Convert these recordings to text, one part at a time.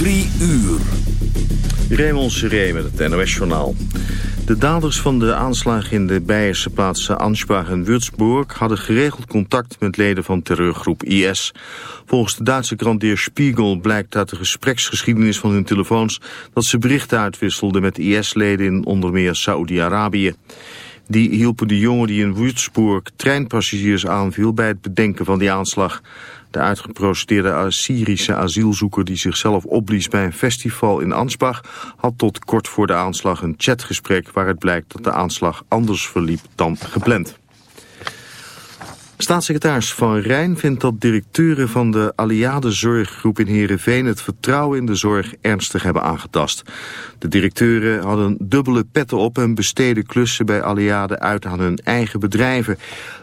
Drie uur. Raymond Seré met het NOS-journaal. De daders van de aanslag in de Beierse plaatsen Ansbach en Würzburg... hadden geregeld contact met leden van terreurgroep IS. Volgens de Duitse krant Der Spiegel blijkt uit de gespreksgeschiedenis van hun telefoons... dat ze berichten uitwisselden met IS-leden in onder meer Saoedi-Arabië. Die hielpen de jongen die in Würzburg treinpassagiers aanviel... bij het bedenken van die aanslag... De uitgeprocedeerde Syrische asielzoeker die zichzelf opblies bij een festival in Ansbach had tot kort voor de aanslag een chatgesprek waaruit blijkt dat de aanslag anders verliep dan gepland. Staatssecretaris Van Rijn vindt dat directeuren van de Alliade Zorggroep in Heerenveen het vertrouwen in de zorg ernstig hebben aangetast. De directeuren hadden dubbele petten op en besteden klussen bij Alliade uit aan hun eigen bedrijven.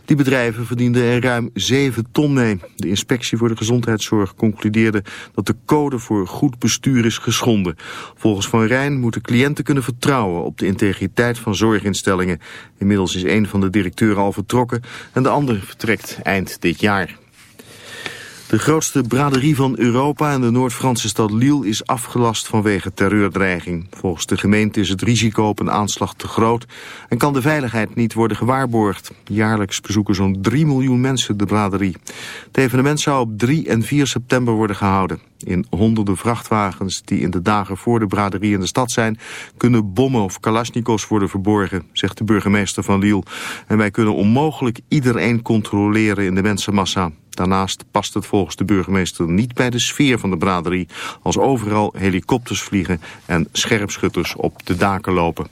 Die bedrijven verdienden er ruim 7 ton mee. De inspectie voor de gezondheidszorg concludeerde dat de code voor goed bestuur is geschonden. Volgens Van Rijn moeten cliënten kunnen vertrouwen op de integriteit van zorginstellingen. Inmiddels is een van de directeuren al vertrokken en de andere vertrekt eind dit jaar. De grootste braderie van Europa en de Noord-Franse stad Lille is afgelast vanwege terreurdreiging. Volgens de gemeente is het risico op een aanslag te groot en kan de veiligheid niet worden gewaarborgd. Jaarlijks bezoeken zo'n 3 miljoen mensen de braderie. Het evenement zou op 3 en 4 september worden gehouden. In honderden vrachtwagens die in de dagen voor de braderie in de stad zijn... kunnen bommen of kalasjnikovs worden verborgen, zegt de burgemeester van Lille. En wij kunnen onmogelijk iedereen controleren in de mensenmassa. Daarnaast past het volgens de burgemeester niet bij de sfeer van de braderie... als overal helikopters vliegen en scherpschutters op de daken lopen.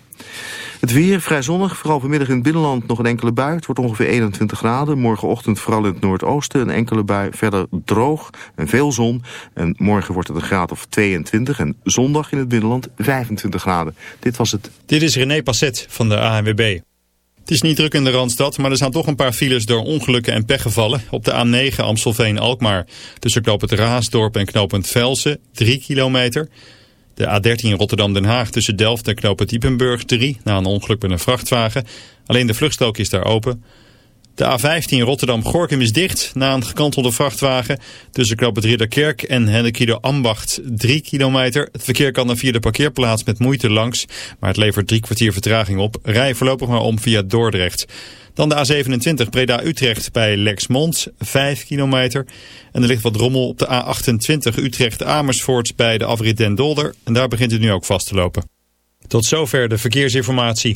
Het weer vrij zonnig, vooral vanmiddag in het binnenland nog een enkele bui. Het wordt ongeveer 21 graden. Morgenochtend vooral in het noordoosten een enkele bui. Verder droog en veel zon. En morgen wordt het een graad of 22. En zondag in het binnenland 25 graden. Dit was het. Dit is René Passet van de ANWB. Het is niet druk in de Randstad, maar er zijn toch een paar files door ongelukken en pechgevallen. Op de A9 Amstelveen-Alkmaar tussen knooppunt Raasdorp en knooppunt Velsen, 3 kilometer. De A13 Rotterdam-Den Haag tussen Delft en knooppunt Diepenburg 3 na een ongeluk met een vrachtwagen. Alleen de vluchtstrook is daar open. De A15 Rotterdam-Gorkum is dicht na een gekantelde vrachtwagen. Tussen knoop en Hennekido Ambacht 3 kilometer. Het verkeer kan er via de parkeerplaats met moeite langs. Maar het levert drie kwartier vertraging op. Rij voorlopig maar om via Dordrecht. Dan de A27 Breda-Utrecht bij Lexmond 5 kilometer. En er ligt wat rommel op de A28 Utrecht-Amersfoort bij de afrit Den Dolder. En daar begint het nu ook vast te lopen. Tot zover de verkeersinformatie.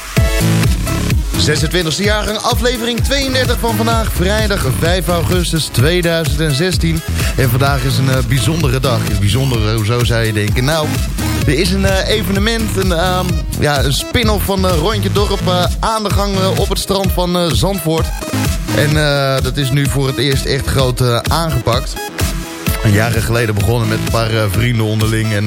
26e jaargang, aflevering 32 van vandaag, vrijdag 5 augustus 2016. En vandaag is een eh, bijzondere dag. Bijzonder, hoezo zou je denken? Nou, er is een eh, evenement, een, ehm, ja, een spin-off van eh, Rondje Dorp aan de gang op het strand van Zandvoort. En dat is nu voor het eerst echt groot aangepakt. Een jaren geleden begonnen met een paar vrienden onderling. En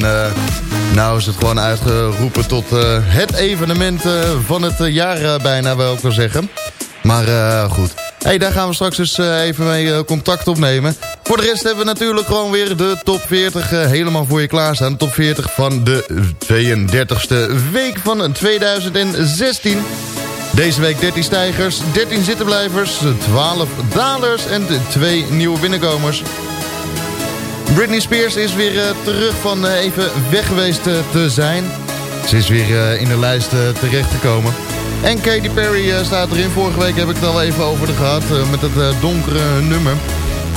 nou is het gewoon uitgeroepen tot uh, het evenement uh, van het jaar bijna, wil ik wel zeggen. Maar goed. Hey, daar gaan we straks dus even mee contact opnemen. Voor de rest hebben we natuurlijk gewoon weer de top 40 helemaal voor je klaarstaan. De top 40 van de 32e week van 2016. Deze week 13 stijgers, 13 zittenblijvers, 12 dalers en 2 nieuwe binnenkomers. Britney Spears is weer uh, terug van uh, even weg geweest uh, te zijn. Ze is weer in de lijst terechtgekomen. En Katy Perry staat erin. Vorige week heb ik het al even over gehad met het donkere nummer.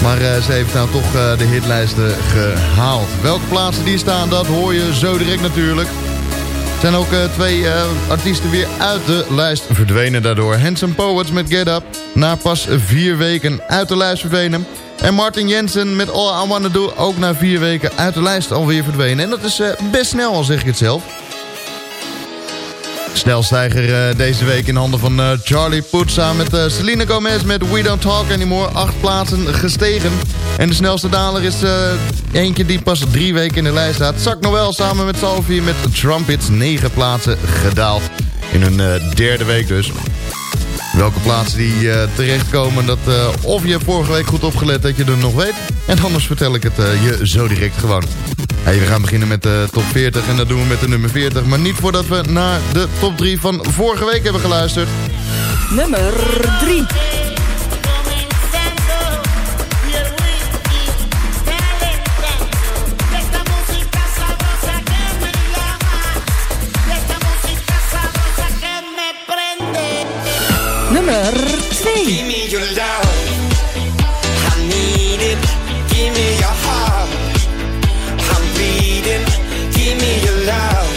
Maar ze heeft nou toch de hitlijsten gehaald. Welke plaatsen die staan, dat hoor je zo direct natuurlijk. Zijn ook twee artiesten weer uit de lijst verdwenen daardoor. Handsome Poets met Get Up. Na pas vier weken uit de lijst verdwenen. En Martin Jensen met All I Wanna Do ook na vier weken uit de lijst alweer verdwenen. En dat is uh, best snel, al zeg ik het zelf. Snelstijger uh, deze week in handen van uh, Charlie Puth samen met uh, Selena Gomez met We Don't Talk Anymore. Acht plaatsen gestegen. En de snelste daler is eentje die pas drie weken in de lijst staat. Zak Noel samen met Sophie met Trumpets. Negen plaatsen gedaald. In hun derde week dus. Welke plaatsen die uh, terechtkomen, dat uh, of je vorige week goed opgelet dat je er nog weet. En anders vertel ik het uh, je zo direct gewoon. Hey, we gaan beginnen met de top 40 en dat doen we met de nummer 40. Maar niet voordat we naar de top 3 van vorige week hebben geluisterd. Nummer 3. Nummer 2. Give me your love. I need it. Give me your heart. I'm bleeding. Give me your love.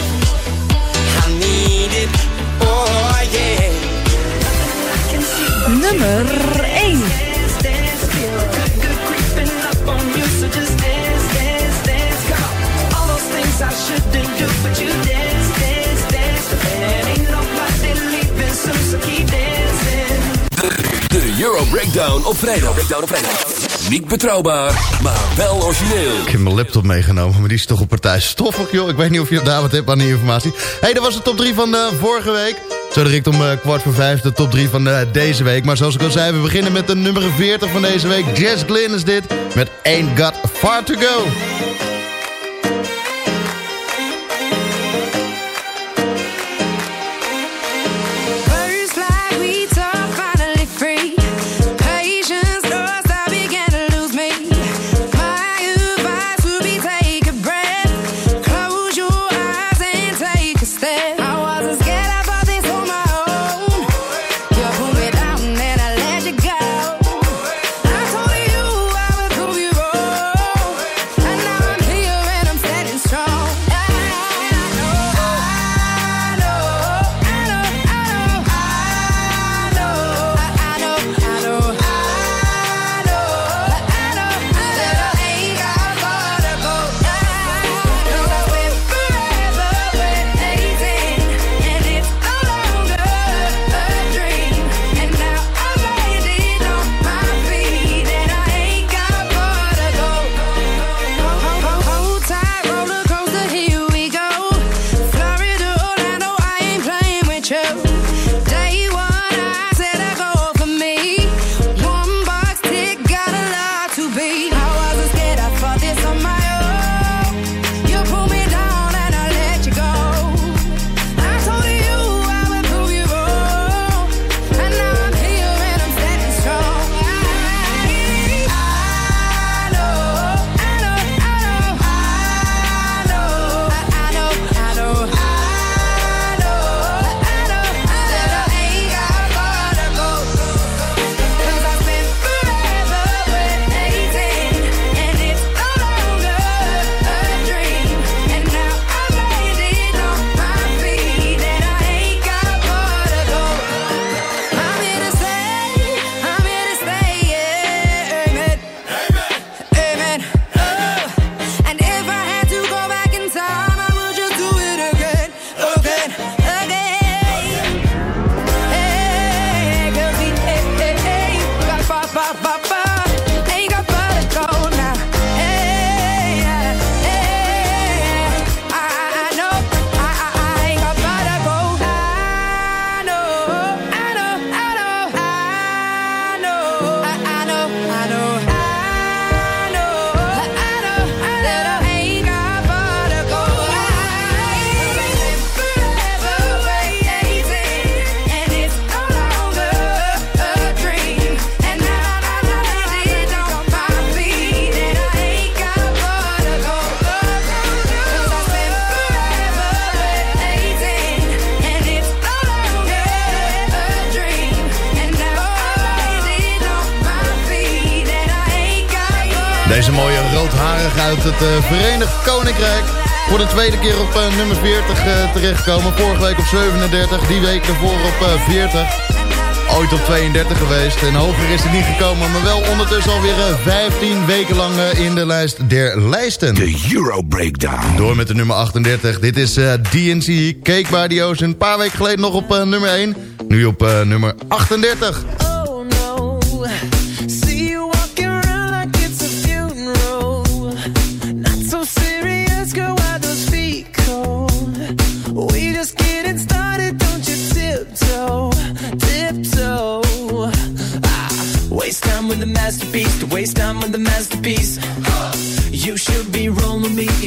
I need it. Oh yeah. Nummer 1. I shouldn't do, but you Euro Breakdown op vrijdag. Breakdown op vrijdag. Niet betrouwbaar, maar wel origineel. Ik heb mijn laptop meegenomen, maar die is toch op partij stoffig, joh. Ik weet niet of je daar wat hebt aan die informatie. Hé, hey, dat was de top 3 van uh, vorige week. Zo direct om uh, kwart voor vijf de top 3 van uh, deze week. Maar zoals ik al zei, we beginnen met de nummer 40 van deze week. Jess Glynn is dit, met Ain't Got Far To Go. De tweede keer op eh, nummer 40 eh, terechtkomen. Vorige week op 37, die week ervoor op eh, 40. Ooit op 32 geweest en hoger is het niet gekomen. Maar wel ondertussen alweer eh, 15 weken lang eh, in de lijst der lijsten. De Euro Breakdown. Door met de nummer 38. Dit is eh, DNC, Cake by the Ocean. Een paar weken geleden nog op eh, nummer 1. Nu op eh, nummer 38.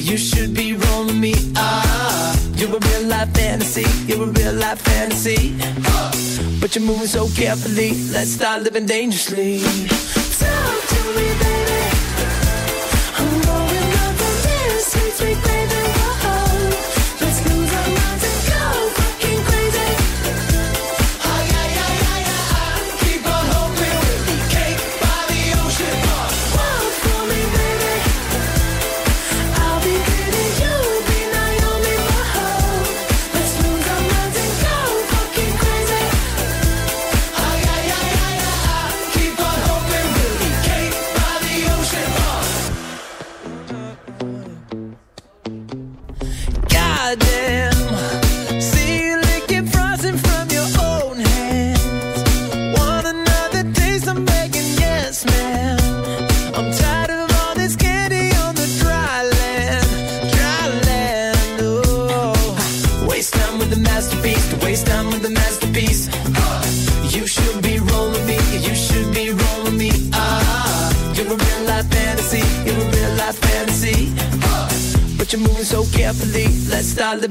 You should be rolling me. Ah, you're a real life fantasy, you're a real life fantasy. But you're moving so carefully. Let's start living dangerously. Talk to me, baby. I'm going up on this sweet, sweet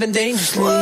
living dangerously.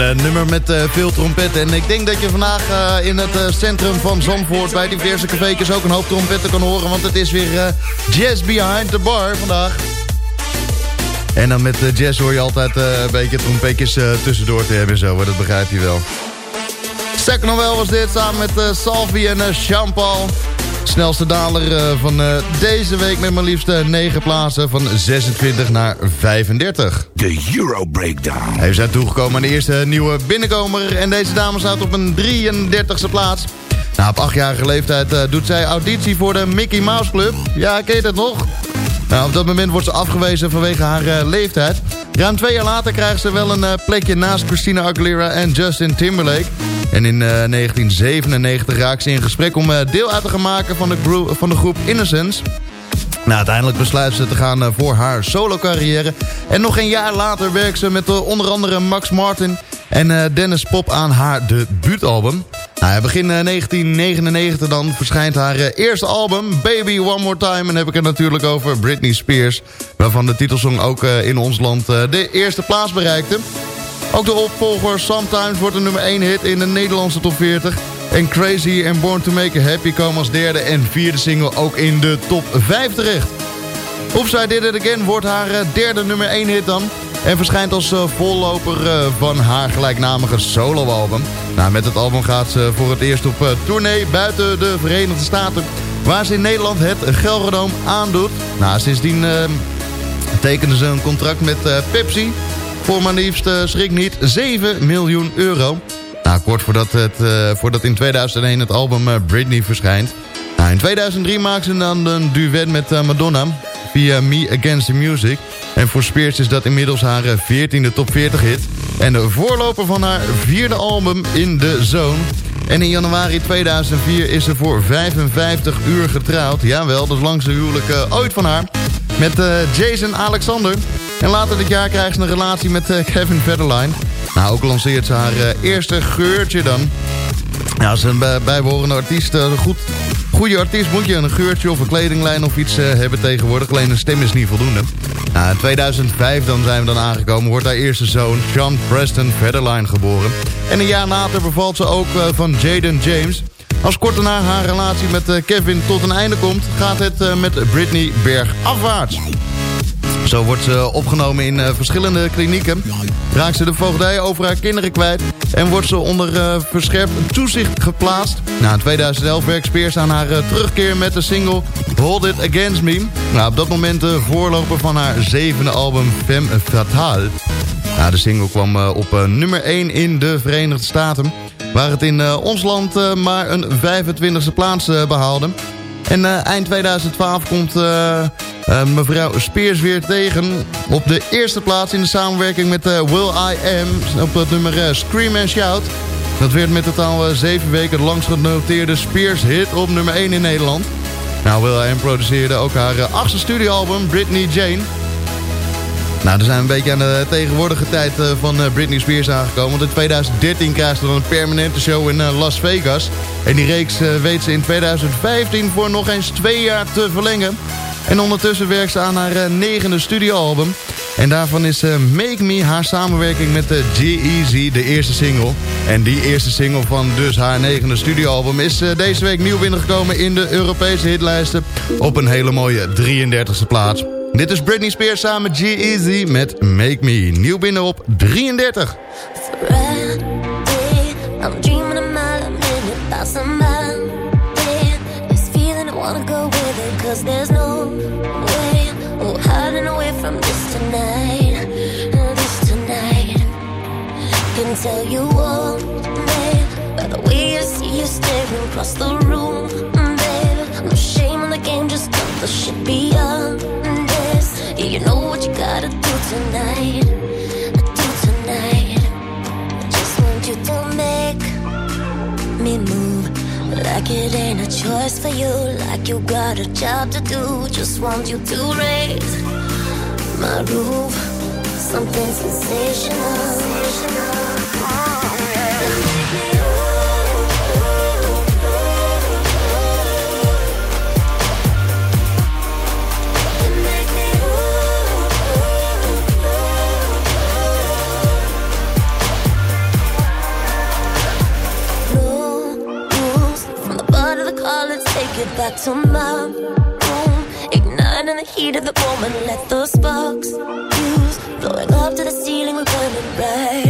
Een eh, nummer met eh, veel trompetten. En ik denk dat je vandaag eh, in het centrum van Zandvoort... bij diverse cafés ook een hoop trompetten kan horen. Want het is weer Jazz Behind the Bar vandaag. En dan met jazz hoor je altijd een beetje trompetjes tussendoor te hebben en zo. hoor. Dat begrijp je wel. Second Novel was dit samen met Salvi en Jean-Paul. Snelste daler eh, van eh, deze week met maar liefst eh, 9 plaatsen van 26 naar 35. De Euro Breakdown. Hij zijn toegekomen aan de eerste nieuwe binnenkomer. En deze dame staat op een 33ste plaats. Nou, op achtjarige leeftijd eh, doet zij auditie voor de Mickey Mouse Club. Ja, ken je dat nog? Nou, op dat moment wordt ze afgewezen vanwege haar eh, leeftijd. Ruim twee jaar later krijgt ze wel een eh, plekje naast Christina Aguilera en Justin Timberlake. En in eh, 1997 raakt ze in gesprek om eh, deel uit te gaan maken van de, van de groep Innocence. Nou, uiteindelijk besluit ze te gaan eh, voor haar solo carrière. En nog een jaar later werkt ze met eh, onder andere Max Martin en eh, Dennis Pop aan haar debuutalbum. Nou, begin eh, 1999 dan verschijnt haar eh, eerste album, Baby One More Time. En heb ik het natuurlijk over Britney Spears. Waarvan de titelsong ook eh, in ons land eh, de eerste plaats bereikte. Ook de opvolger Sometimes wordt een nummer 1 hit in de Nederlandse top 40. En Crazy and Born to Make You Happy komen als derde en vierde single ook in de top 5 terecht. Upside Did It Again wordt haar eh, derde nummer 1 hit dan. En verschijnt als eh, volloper eh, van haar gelijknamige soloalbum. Nou, met het album gaat ze voor het eerst op eh, tournee buiten de Verenigde Staten. Waar ze in Nederland het Gelredome aandoet. Nou, sindsdien eh, tekende ze een contract met Pepsi. Voor maar liefst, schrik niet, 7 miljoen euro. Nou, kort voordat, het, voordat in 2001 het album Britney verschijnt. Nou, in 2003 maakte ze dan een duet met Madonna via Me Against the Music. En voor Spears is dat inmiddels haar eh, 14e top 40 hit. En de voorloper van haar vierde album In The Zone. En in januari 2004 is ze voor 55 uur getrouwd. Jawel, dat is langste huwelijk eh, ooit van haar. Met eh, Jason Alexander. En later dit jaar krijgt ze een relatie met eh, Kevin Federline. Nou, ook lanceert ze haar eh, eerste geurtje dan. Ja, als een bij- bijbehorende artiest, eh, goed, goede artiest moet je een geurtje of een kledinglijn of iets eh, hebben tegenwoordig. Alleen een stem is niet voldoende. Nou, in 2005 dan zijn we dan aangekomen, wordt haar eerste zoon, Sean Preston Federline, geboren. En een jaar later bevalt ze ook eh, van Jaden James. Als kort daarna haar relatie met eh, Kevin tot een einde komt, gaat het met Britney bergafwaarts. Zo wordt ze opgenomen in eh, verschillende klinieken. Raakt ze de voogdij over haar kinderen kwijt. En wordt ze onder eh, verscherpt toezicht geplaatst. In 2011 werkt Spears aan haar eh, terugkeer met de single Hold It Against Me. Nou, op dat moment de voorloper van haar zevende album Femme Fatale. Nou, de single kwam eh, op eh, nummer 1 in de Verenigde Staten. Waar het in eh, ons land eh, maar een 25e plaats eh, behaalde. En eh, eind 2012 komt eh, mevrouw Spears weer tegen op de eerste plaats in de samenwerking met eh, Will I Am op het nummer eh, Scream and Shout. Dat werd met totaal zeven weken het langst genoteerde Spears hit op nummer 1 in Nederland. Nou, Will I Am produceerde ook haar achtste studioalbum Britney Jane. Nou, dan zijn we een beetje aan de tegenwoordige tijd eh, van eh, Britney Spears aangekomen. Want in 2013 krijgt ze dan een permanente show in eh, Las Vegas. En die reeks weet ze in 2015 voor nog eens twee jaar te verlengen. En ondertussen werkt ze aan haar negende studioalbum. En daarvan is Make Me haar samenwerking met de G-Eazy de eerste single. En die eerste single van dus haar negende studioalbum is deze week nieuw binnengekomen in de Europese hitlijsten. Op een hele mooie 33e plaats. Dit is Britney Spears samen G-Eazy met Make Me. Nieuw binnen op 33. I'm dreaming a mile a minute about somebody. This feeling I wanna go with it, cause there's no way. Oh, hiding away from this tonight. This tonight. Can tell you all, babe, by the way I see you staring across the room, babe. No shame in the game, just cut the shit beyond this. Yeah, you know what you gotta do tonight. Do tonight. I Just want you to make me move like it ain't a choice for you, like you got a job to do. Just want you to raise my roof, something sensational. Oh, Take back to my room. Igniting the heat of the moment. Let those sparks fuse. Blowing up to the ceiling. We're burning bright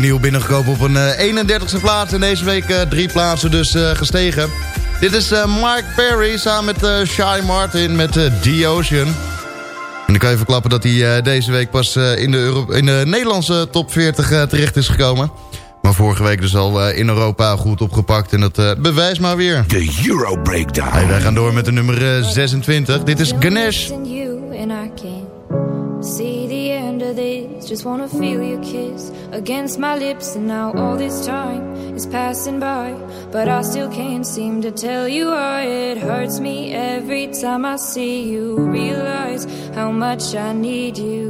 nieuw binnengekomen op een eh, 31ste plaats. En deze week eh, drie plaatsen dus eh, gestegen. Dit is eh, Mark Perry samen met eh Shy Martin met eh, The Ocean. En ik kan je verklappen dat hij eh, deze week pas eh, in, de Euro in de Nederlandse top 40 eh, terecht is gekomen. Maar vorige week dus al eh, in Europa goed opgepakt. En dat eh, bewijst maar weer. De Euro Breakdown. Hey, wij gaan door met de nummer eh, 26. Dit is Ganesh. see the end of this. Just wanna feel your kiss against my lips, and now all this time is passing by, but I still can't seem to tell you why it hurts me every time I see you. Realize how much I need you.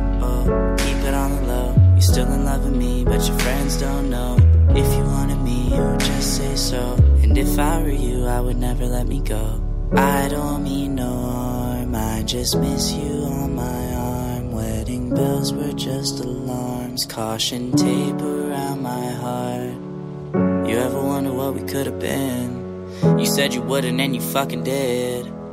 keep it on the low. You're still in love with me, but your friends don't know. If you wanted me, you would just say so. And if I were you, I would never let me go. I don't mean no harm, I just miss you on my arm. Wedding bells were just alarms, caution tape around my heart. You ever wonder what we could have been? You said you wouldn't, and you fucking did.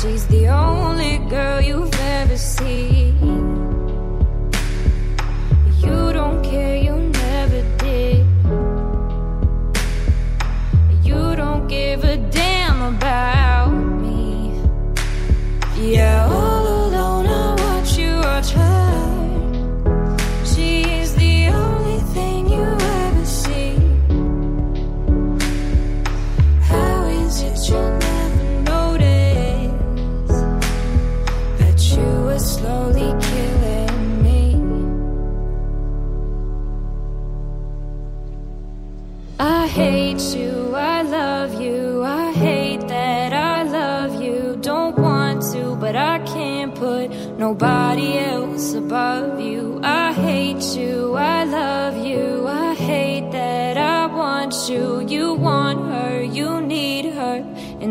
she's the only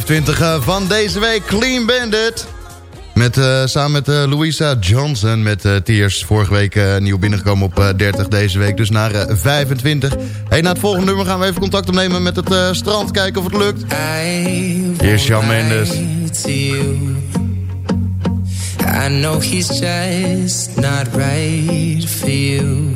25 eh, van deze week, Clean Bandit. Met, eh, samen met eh, Louisa Johnson met Tears. Vorige week nieuw binnengekomen op eh, 30, deze week dus naar eh, 25. Hey, na het volgende nummer gaan we even contact opnemen met het strand. Kijken of het lukt. Hier is Jan Mendes. I know he's just not right for you.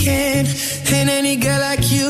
can. And any girl like you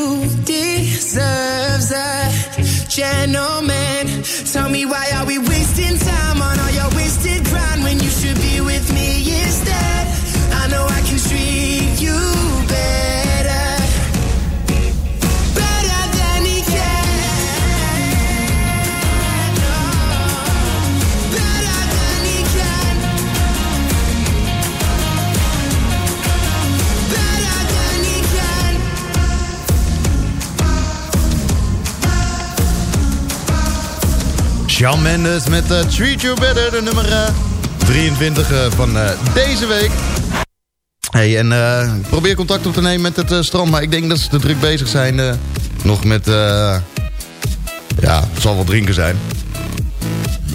Shawn Mendes met eh, Treat You Better, de nummer eh, 23 eh, van eh, deze week. Hey, en ik probeer contact op te nemen met het strand, maar ik denk dat ze te druk bezig zijn. nog met, ja, zal wel drinken zijn.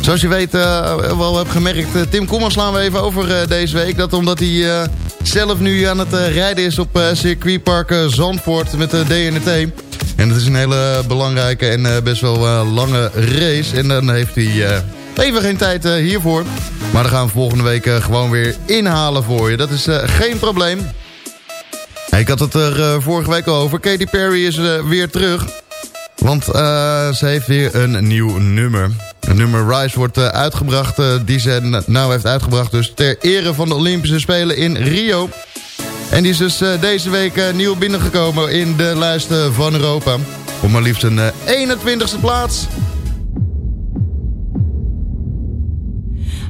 Zoals je weet, wel heb gemerkt, Tim Kommer slaan we even over deze week. Dat omdat hij zelf nu aan het rijden is op circuitpark Zandvoort met de DNT. En het is een hele belangrijke en eh, best wel eh, lange race. En dan heeft hij eh, even geen tijd hiervoor. Maar dan gaan we volgende week gewoon weer inhalen voor je. Dat is geen probleem. Ik had het er vorige week al over. Katy Perry is weer terug. Want ze heeft weer een nieuw nummer. Het nummer Rise wordt uitgebracht, die ze nou heeft uitgebracht... dus ter ere van de Olympische Spelen in Rio. En die is dus eh, deze week eh, nieuw binnengekomen in de lijsten van Europa. Op maar liefst een eh, 21ste plaats.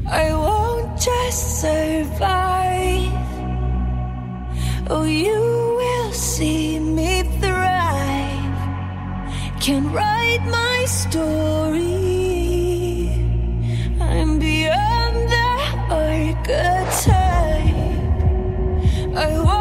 I won't just survive. Oh, you will see me thrive. Can write my story. I'm beyond the archetype. I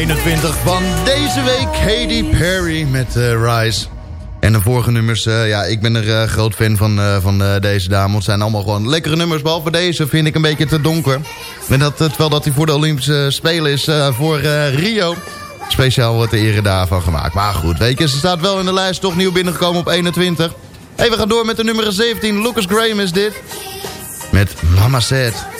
21 van deze week, Katy Perry met uh, Rise. En de vorige nummers, uh, ja, ik ben er uh, groot fan van, van deze dame. Het zijn allemaal gewoon lekkere nummers, behalve deze vind ik een beetje te donker. En dat, terwijl dat hij voor de Olympische Spelen is voor Rio. Speciaal wordt de ere daarvan gemaakt. Maar goed, weet je, ze staat wel in de lijst, toch nieuw binnengekomen op 21. Hey, we gaan door met de nummer 17, Lucas Graham is dit. Met Mama Said.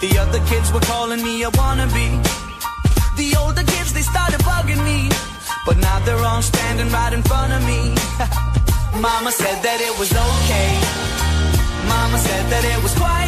The other kids were calling me a wannabe. The older kids, they started bugging me. But now they're all standing right in front of me. Mama said that it was okay. Mama said that it was quite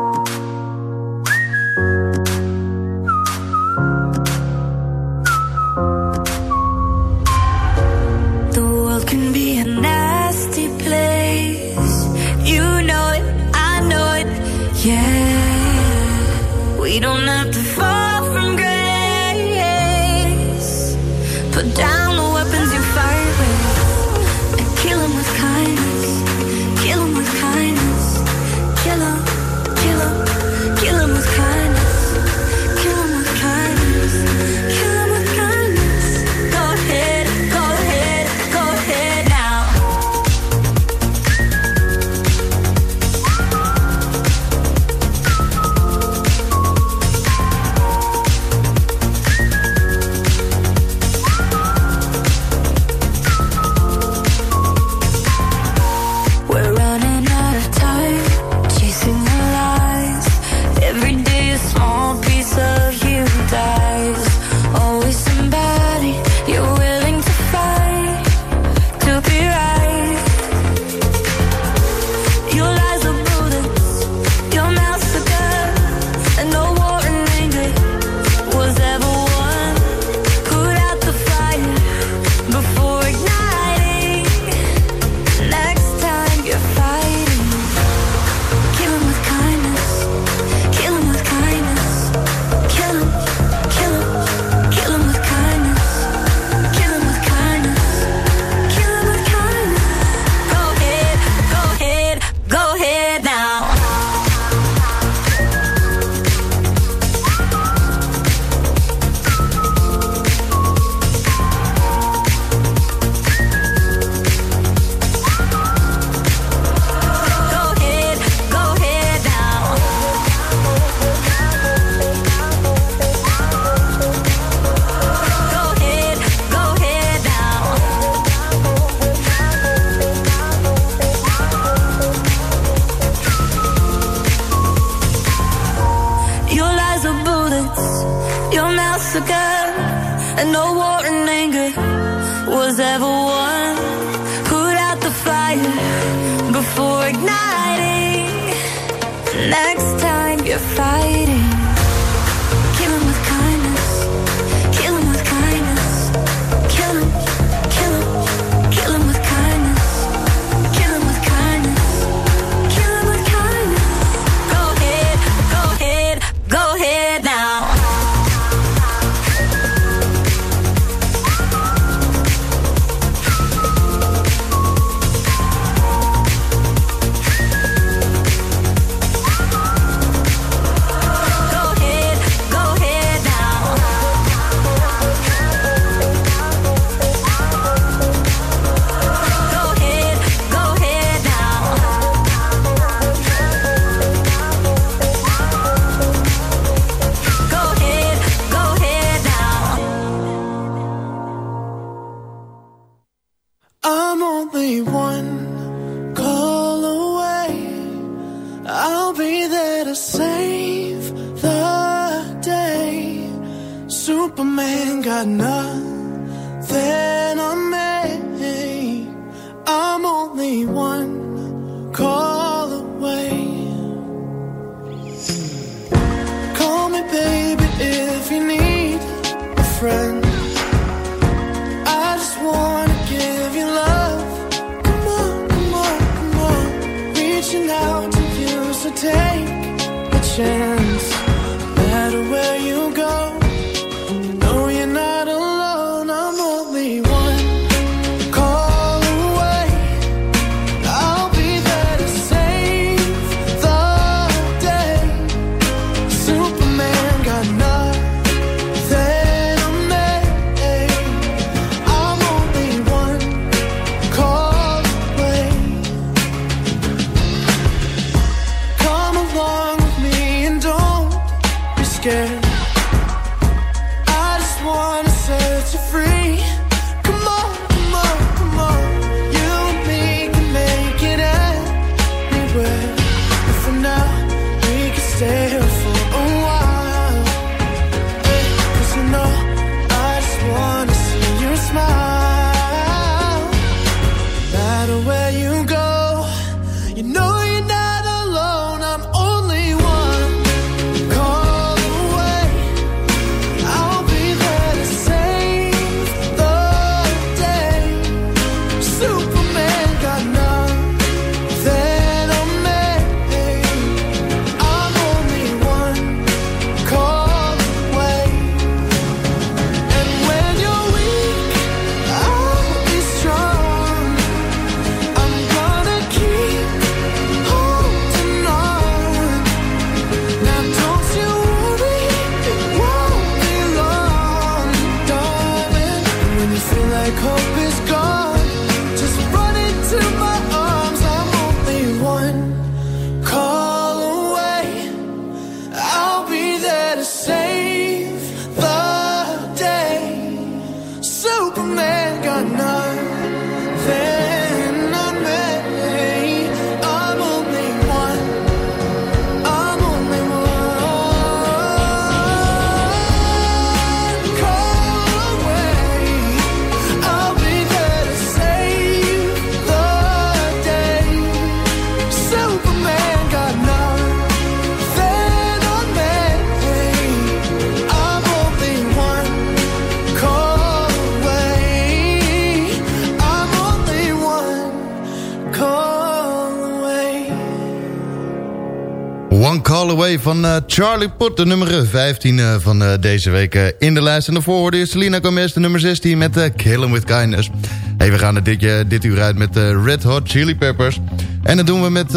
Van eh, Charlie Pot, de nummer eh, 15 eh, van deze week in de lijst. En de hoorde is Selena Gomez, de nummer 16 met Kill him With Kindness. Hey, we gaan er dit, dit uur uit met Red Hot Chili Peppers. En dat doen we met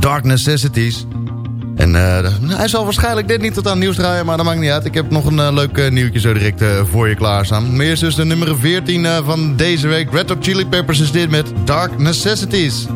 Dark Necessities. En nou, hij zal waarschijnlijk dit niet tot aan nieuws draaien, maar dat maakt niet uit. Ik heb nog een leuk nieuwtje zo direct voor je klaarstaan. Maar eerst dus de nummer 14 van deze week. Red Hot Chili Peppers is dit met Dark Necessities.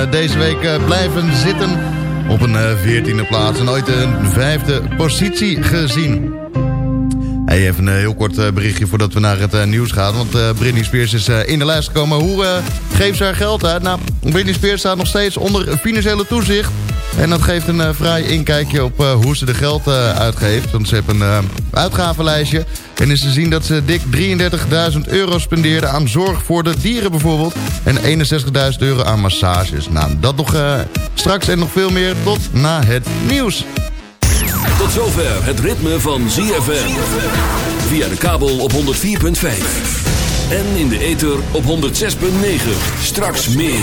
Eh, deze week eh, blijven zitten op een eh, veertiende plaats. En ooit een vijfde positie gezien. Hey, even een heel kort berichtje voordat we naar het nieuws gaan. Want Britney Spears is in de lijst gekomen. Hoe geeft ze haar geld uit? Nou, Britney Spears staat nog steeds onder financiële toezicht. En dat geeft een eh, vrij inkijkje op eh, hoe ze de geld eh, uitgeeft. Want ze hebben een uitgavenlijstje. En is te zien dat ze dik 33.000 euro spendeerde aan zorg voor de dieren bijvoorbeeld. En 61.000 euro aan massages. Nou, dat nog straks en nog veel meer tot na het nieuws. Tot zover het ritme van ZFM. Via de kabel op 104.5. En in de ether op 106.9. Straks meer.